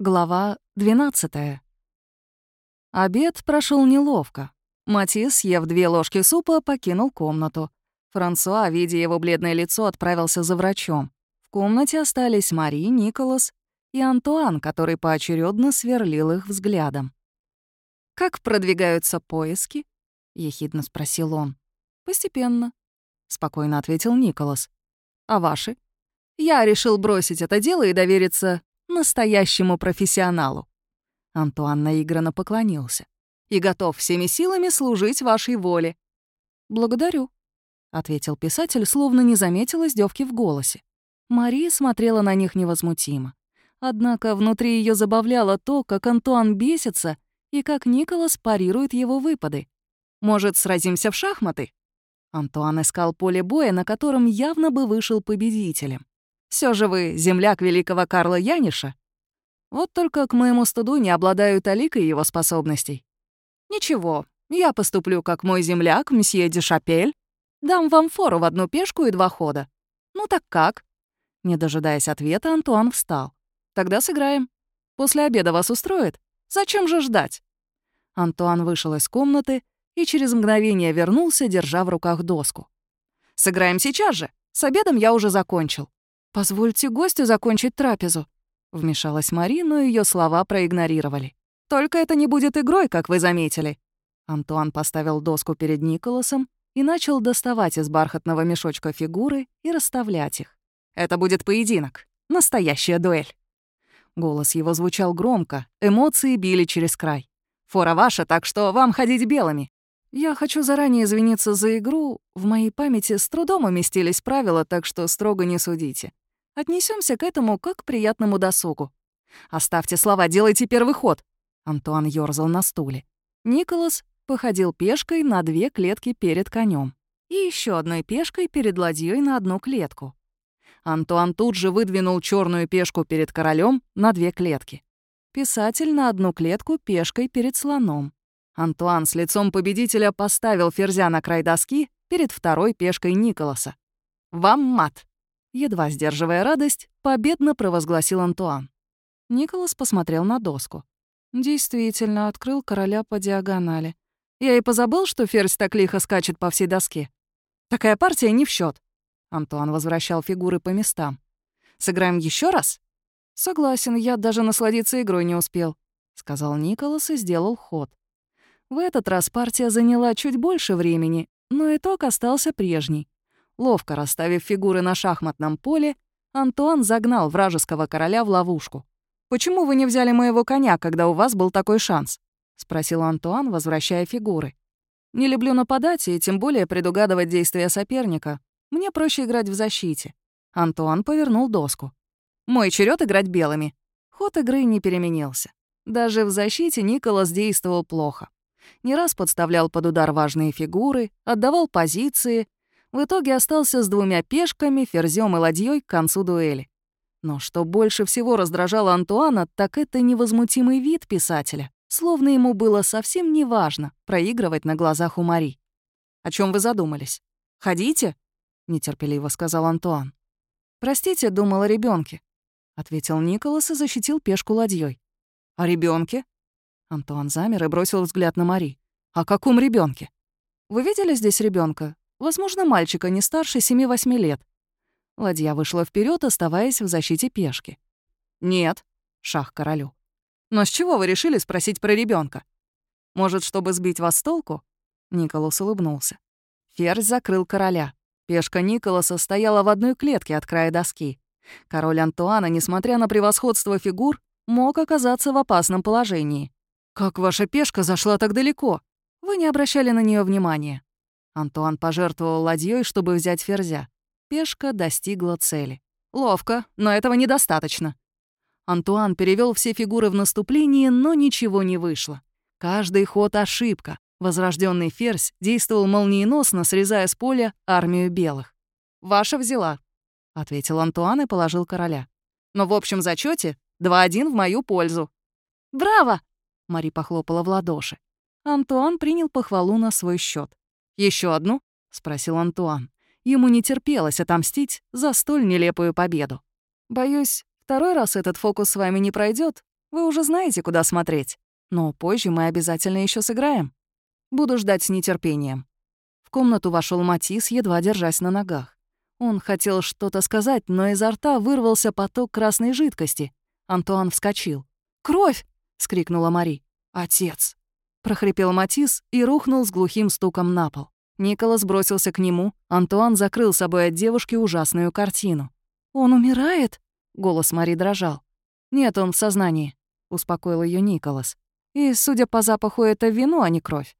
Глава 12. Обед прошел неловко. Матис, съев две ложки супа, покинул комнату. Франсуа, видя его бледное лицо, отправился за врачом. В комнате остались Мари, Николас и Антуан, который поочередно сверлил их взглядом. «Как продвигаются поиски?» — ехидно спросил он. «Постепенно», — спокойно ответил Николас. «А ваши?» «Я решил бросить это дело и довериться настоящему профессионалу». Антуан наигранно поклонился. «И готов всеми силами служить вашей воле». «Благодарю», — ответил писатель, словно не заметил издевки в голосе. Мария смотрела на них невозмутимо. Однако внутри ее забавляло то, как Антуан бесится и как Николас парирует его выпады. «Может, сразимся в шахматы?» Антуан искал поле боя, на котором явно бы вышел победителем. Все же вы земляк великого Карла Яниша. Вот только к моему студу не обладаю таликой его способностей. Ничего, я поступлю как мой земляк, мсье Дешапель. Дам вам фору в одну пешку и два хода. Ну так как?» Не дожидаясь ответа, Антуан встал. «Тогда сыграем. После обеда вас устроит? Зачем же ждать?» Антуан вышел из комнаты и через мгновение вернулся, держа в руках доску. «Сыграем сейчас же. С обедом я уже закончил». «Позвольте гостю закончить трапезу», — вмешалась Мари, но ее слова проигнорировали. «Только это не будет игрой, как вы заметили». Антуан поставил доску перед Николасом и начал доставать из бархатного мешочка фигуры и расставлять их. «Это будет поединок. Настоящая дуэль». Голос его звучал громко, эмоции били через край. «Фора ваша, так что вам ходить белыми. Я хочу заранее извиниться за игру. В моей памяти с трудом уместились правила, так что строго не судите. Отнесемся к этому как к приятному досугу. Оставьте слова, делайте первый ход. Антуан ёрзал на стуле. Николас походил пешкой на две клетки перед конем и еще одной пешкой перед ладьей на одну клетку. Антуан тут же выдвинул черную пешку перед королем на две клетки. Писатель на одну клетку пешкой перед слоном. Антуан с лицом победителя поставил ферзя на край доски перед второй пешкой Николаса. «Вам мат!» Едва сдерживая радость, победно провозгласил Антуан. Николас посмотрел на доску. Действительно, открыл короля по диагонали. Я и позабыл, что ферзь так лихо скачет по всей доске. Такая партия не в счет. Антуан возвращал фигуры по местам. «Сыграем еще раз?» «Согласен, я даже насладиться игрой не успел», — сказал Николас и сделал ход. В этот раз партия заняла чуть больше времени, но итог остался прежний. Ловко расставив фигуры на шахматном поле, Антуан загнал вражеского короля в ловушку. «Почему вы не взяли моего коня, когда у вас был такой шанс?» — спросил Антуан, возвращая фигуры. «Не люблю нападать и тем более предугадывать действия соперника. Мне проще играть в защите». Антуан повернул доску. «Мой черед играть белыми». Ход игры не переменился. Даже в защите Николас действовал плохо не раз подставлял под удар важные фигуры, отдавал позиции, в итоге остался с двумя пешками, ферзем и ладьей к концу дуэли. Но что больше всего раздражало Антуана, так это невозмутимый вид писателя, словно ему было совсем неважно проигрывать на глазах у Мари. «О чем вы задумались? Ходите?» — нетерпеливо сказал Антуан. «Простите, думал о ребенке, ответил Николас и защитил пешку ладьей. «О ребенке? Антуан замер и бросил взгляд на Мари. «О каком ребенке? Вы видели здесь ребенка? Возможно, мальчика не старше 7-8 лет». Ладья вышла вперед, оставаясь в защите пешки. «Нет», — шах королю. «Но с чего вы решили спросить про ребенка? Может, чтобы сбить вас с толку?» Николас улыбнулся. Ферзь закрыл короля. Пешка Николаса стояла в одной клетке от края доски. Король Антуана, несмотря на превосходство фигур, мог оказаться в опасном положении. «Как ваша пешка зашла так далеко? Вы не обращали на нее внимания». Антуан пожертвовал ладьей, чтобы взять ферзя. Пешка достигла цели. Ловко, но этого недостаточно. Антуан перевел все фигуры в наступление, но ничего не вышло. Каждый ход — ошибка. Возрожденный ферзь действовал молниеносно, срезая с поля армию белых. «Ваша взяла», — ответил Антуан и положил короля. «Но в общем зачете 2-1 в мою пользу». «Браво!» Мари похлопала в ладоши. Антуан принял похвалу на свой счет. Еще одну?» — спросил Антуан. Ему не терпелось отомстить за столь нелепую победу. «Боюсь, второй раз этот фокус с вами не пройдет. Вы уже знаете, куда смотреть. Но позже мы обязательно еще сыграем. Буду ждать с нетерпением». В комнату вошел Матис, едва держась на ногах. Он хотел что-то сказать, но изо рта вырвался поток красной жидкости. Антуан вскочил. «Кровь!» — скрикнула Мари. «Отец!» — прохрипел Матис и рухнул с глухим стуком на пол. Николас бросился к нему. Антуан закрыл собой от девушки ужасную картину. «Он умирает?» — голос Мари дрожал. «Нет, он в сознании», — успокоил ее Николас. «И, судя по запаху, это вино, а не кровь.